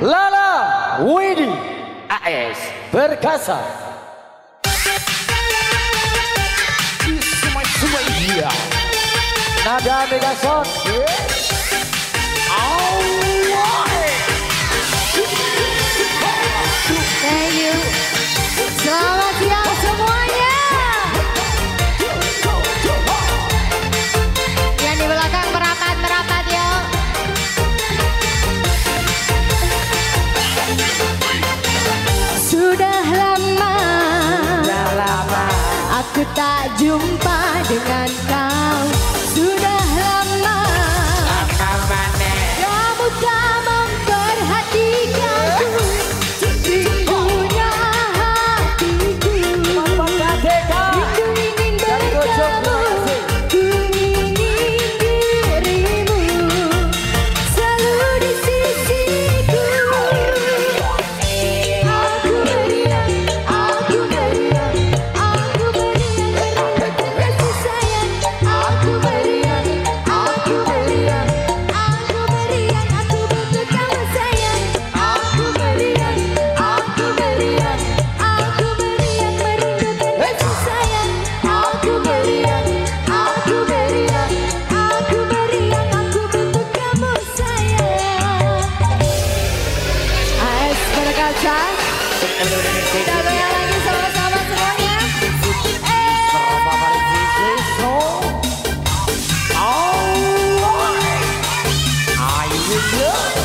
Lala Widi AS Perkasa Nada Megason Thank you. Selamat siang. tak jumpa dengan kamu Kita goyang lagi sama-sama semuanya. Oh, I will love.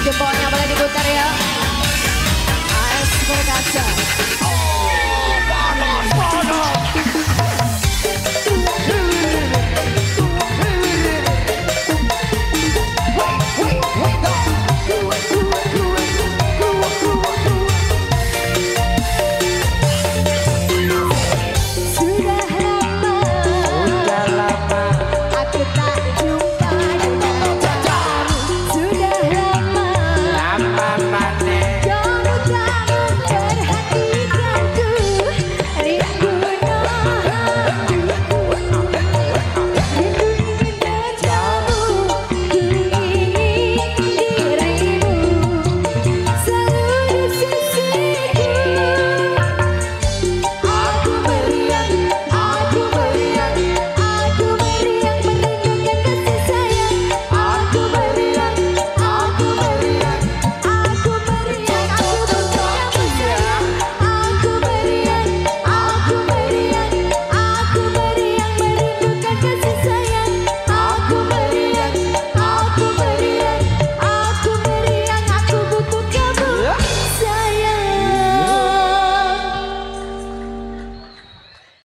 Jempolnya boleh diputar ya AS Berkaca oh.